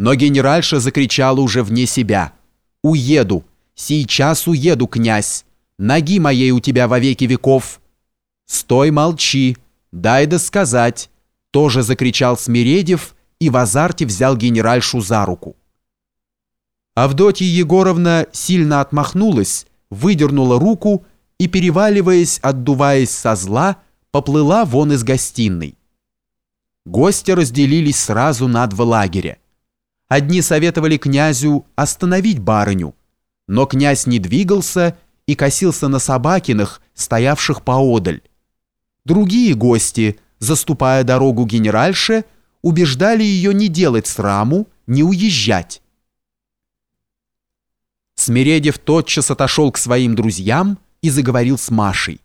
Но генеральша закричала уже вне себя. «Уеду! Сейчас уеду, князь! Ноги моей у тебя во веки веков!» «Стой, молчи! Дай да сказать!» Тоже закричал Смиредев и в азарте взял генеральшу за руку. Авдотья Егоровна сильно отмахнулась, выдернула руку и, переваливаясь, отдуваясь со зла, поплыла вон из гостиной. Гости разделились сразу на два лагеря. Одни советовали князю остановить барыню, но князь не двигался и косился на Собакиных, стоявших поодаль. Другие гости, заступая дорогу генеральше, убеждали ее не делать сраму, не уезжать. Смиредев тотчас отошел к своим друзьям и заговорил с Машей.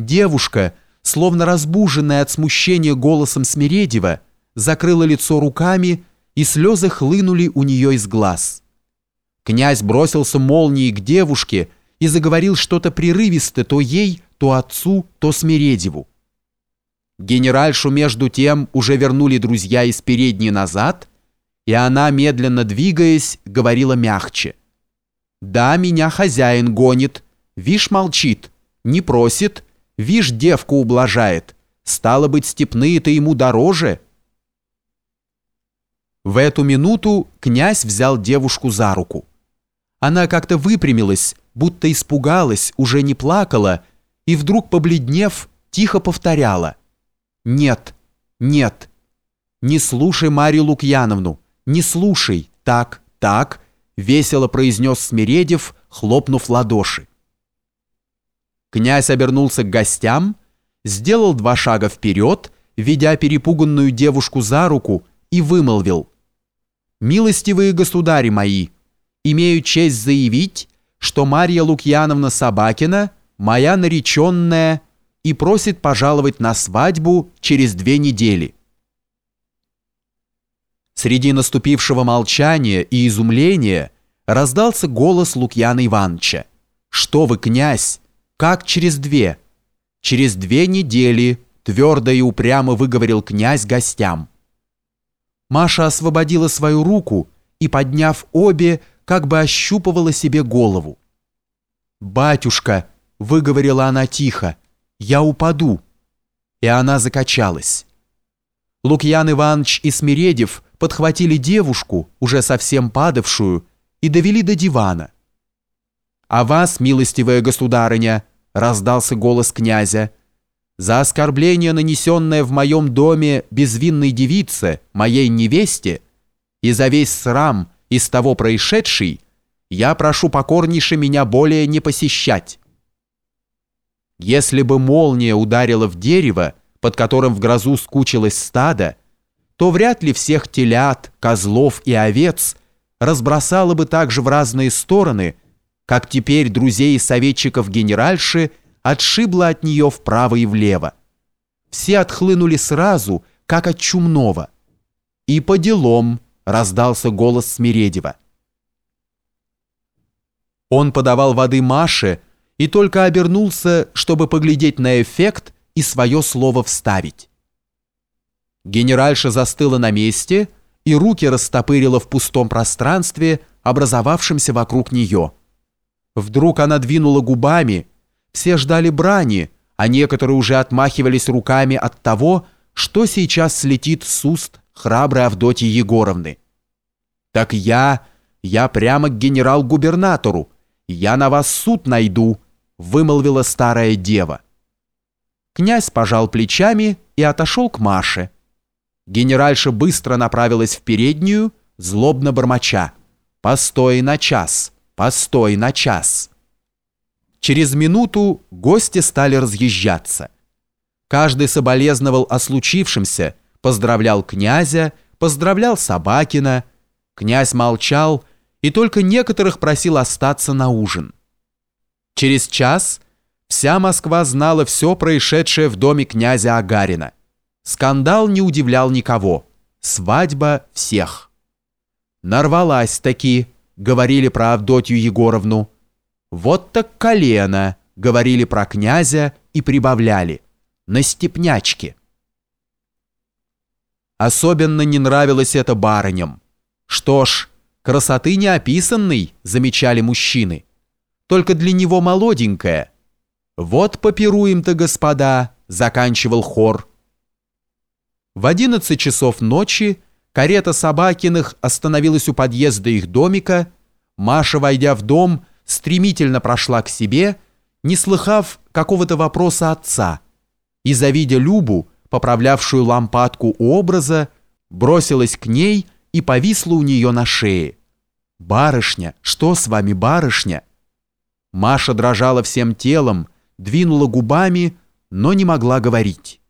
Девушка, словно разбуженная от смущения голосом Смиредева, закрыла лицо руками, и слезы хлынули у нее из глаз. Князь бросился молнией к девушке и заговорил что-то прерывисто то ей, то отцу, то Смиредеву. Генеральшу между тем уже вернули друзья из передней назад, и она, медленно двигаясь, говорила мягче – да, меня хозяин гонит. Вишь, молчит. Не просит. Вишь, девку ублажает. Стало быть, степные-то ему дороже. В эту минуту князь взял девушку за руку. Она как-то выпрямилась, будто испугалась, уже не плакала, и вдруг, побледнев, тихо повторяла. «Нет, нет, не слушай Марию Лукьяновну, не слушай, так, так, весело произнес Смиредев, хлопнув ладоши. Князь обернулся к гостям, сделал два шага вперед, ведя перепуганную девушку за руку, и вымолвил. «Милостивые государи мои, имею честь заявить, что Марья Лукьяновна Собакина моя нареченная и просит пожаловать на свадьбу через две недели». Среди наступившего молчания и изумления раздался голос Лукьяна Ивановича. «Что вы, князь? Как через две?» «Через две недели», – твердо и упрямо выговорил князь гостям. Маша освободила свою руку и, подняв обе, как бы ощупывала себе голову. «Батюшка», – выговорила она тихо, – «я упаду». И она закачалась. Лукьян Иванович и Смиредев подхватили девушку, уже совсем падавшую, и довели до дивана. «А вас, милостивая государыня», — раздался голос князя, «за оскорбление, нанесенное в моем доме безвинной девице, моей невесте, и за весь срам из того происшедший, я прошу покорнейше меня более не посещать». Если бы молния ударила в дерево, под которым в грозу скучилось стадо, то вряд ли всех телят, козлов и овец разбросало бы также в разные стороны, как теперь друзей и советчиков генеральши отшибло от нее вправо и влево. Все отхлынули сразу, как от чумного. «И по делам», — раздался голос Смиредева. Он подавал воды Маше и только обернулся, чтобы поглядеть на эффект, и свое слово вставить. Генеральша застыла на месте и руки растопырила в пустом пространстве, образовавшемся вокруг нее. Вдруг она двинула губами, все ждали брани, а некоторые уже отмахивались руками от того, что сейчас слетит с уст храброй Авдотьи Егоровны. «Так я, я прямо к генерал-губернатору, я на вас суд найду», вымолвила старая дева. Князь пожал плечами и отошел к Маше. Генеральша быстро направилась в переднюю, злобно бормоча. «Постой на час! Постой на час!» Через минуту гости стали разъезжаться. Каждый соболезновал о случившемся, поздравлял князя, поздравлял Собакина. Князь молчал и только некоторых просил остаться на ужин. Через час Вся Москва знала все происшедшее в доме князя Агарина. Скандал не удивлял никого. Свадьба всех. «Нарвалась таки», — говорили про Авдотью Егоровну. «Вот так колено», — говорили про князя и прибавляли. «На степнячке». Особенно не нравилось это барыням. Что ж, красоты неописанной, замечали мужчины. Только для него молоденькая. Вот попируем-то, господа, заканчивал хор. В одиннадцать часов ночи карета Собакиных остановилась у подъезда их домика. Маша, войдя в дом, стремительно прошла к себе, не слыхав какого-то вопроса отца, и, завидя Любу, поправлявшую лампадку у образа, бросилась к ней и повисла у нее на шее. «Барышня, что с вами, барышня?» Маша дрожала всем телом, двинула губами, но не могла говорить.